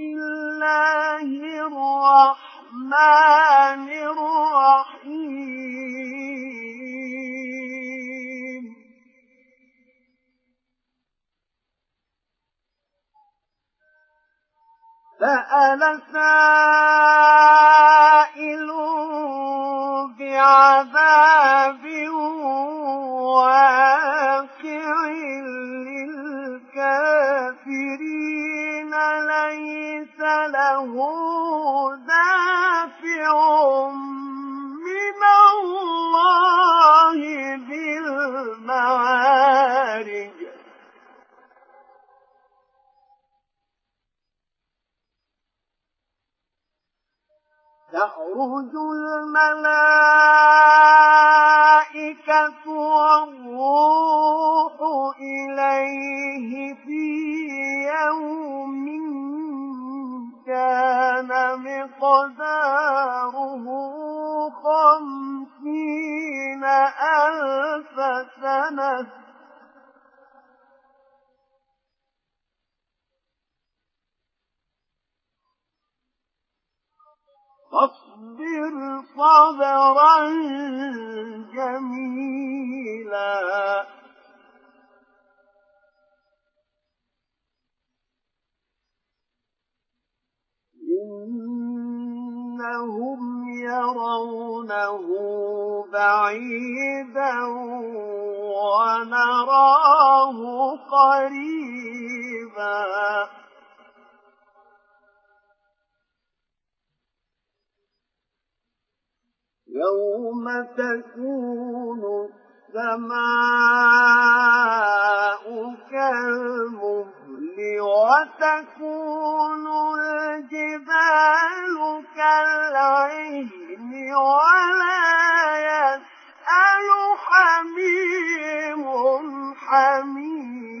الله الرحمن الرحيم. سأل سائل بعذاب تعرج الملائكة والروح إليه في يوم كان مقداره صبرا جميلا. إنهم يرونه بعيدا ونراه قريبا. يوم تكون السماء كالمهل وتكون الجبال كالعهن ولا يسأل حميم حميما.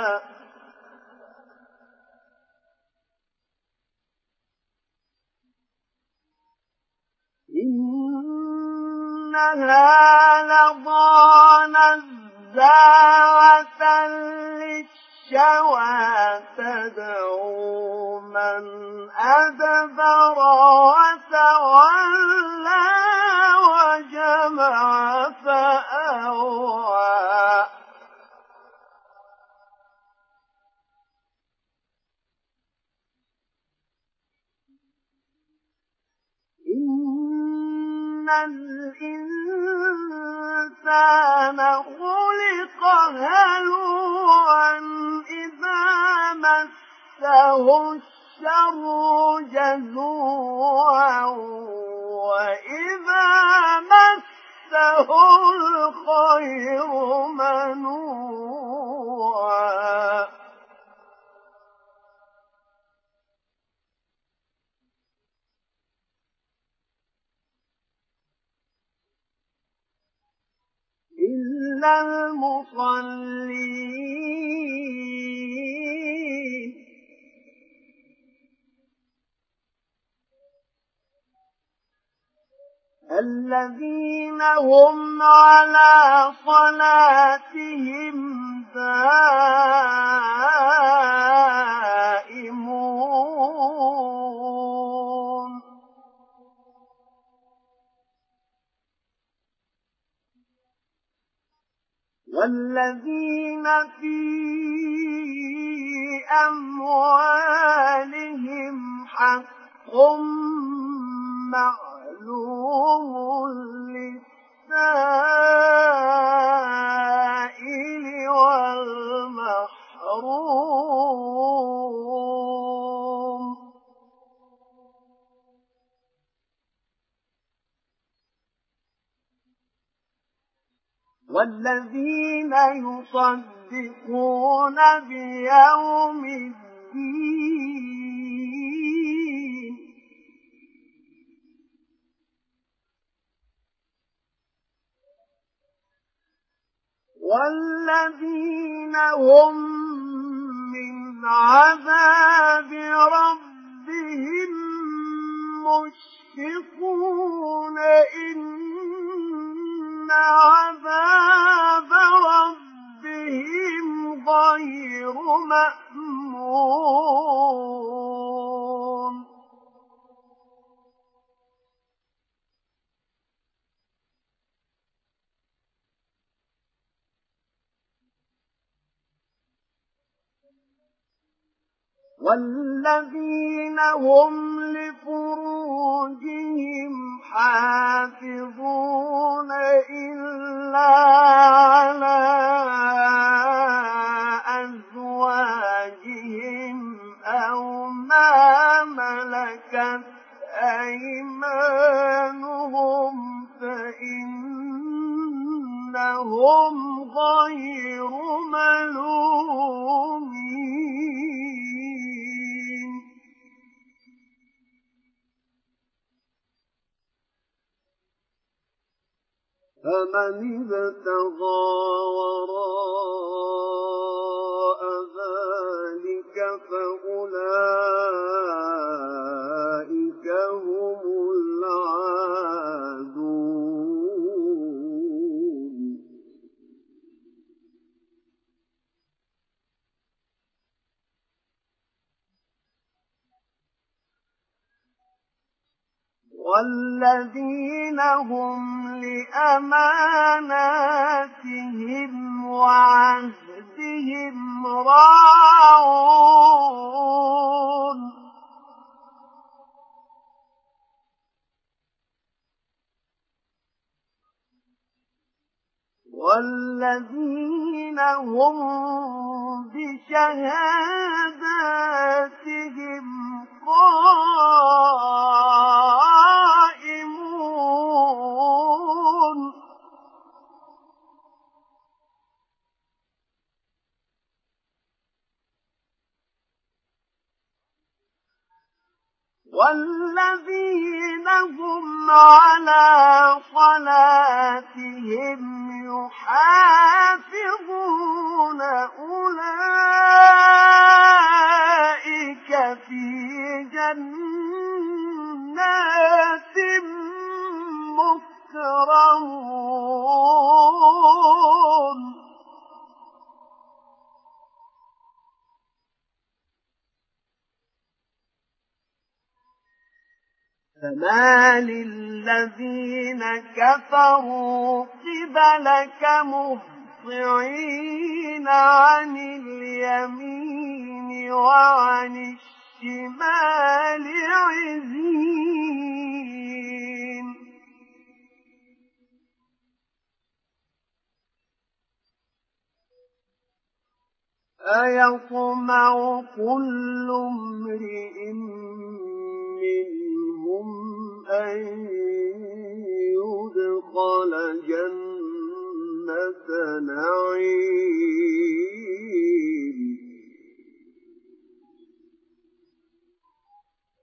إنها لظى نزاعة للشوى تدعو من أدبر وتولى وجمع مسه الشر جزوعا وإذا مسه الخير منوعا إلا المصلين الذين هم على صلاتهم دائمون. والذين في أموالهم حق يصدقون بيوم الدين. والذين هم من عذاب ربهم مشفقون مأمون. والذين هم لفروجهم حافظون إلا على ملكت أيمانهم فإنهم غير ملومين. فمن ابتغى والذين هم لأماناتهم وعهدهم راعون. والذين هم بشهاداتهم قائمون. والذين هم على صلاتهم يحافظون أولئك في جنات مكرمون. فما للذين كفروا قبلك مهطعين عن اليمين وعن الشمال عزين أيطمع كل امرئ منهم أن يدخل جنة نعيم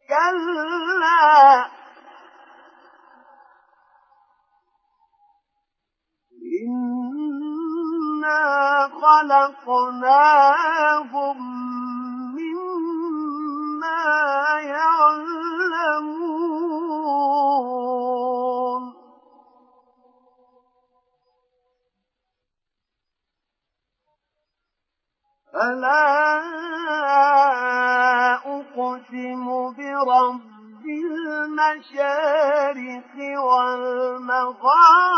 كلا إنا خلقناهم والمغارب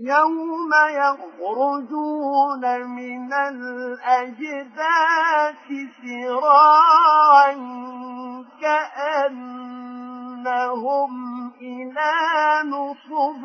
يوم يخرجون من الأجداث سراعا كأنهم إلى نصب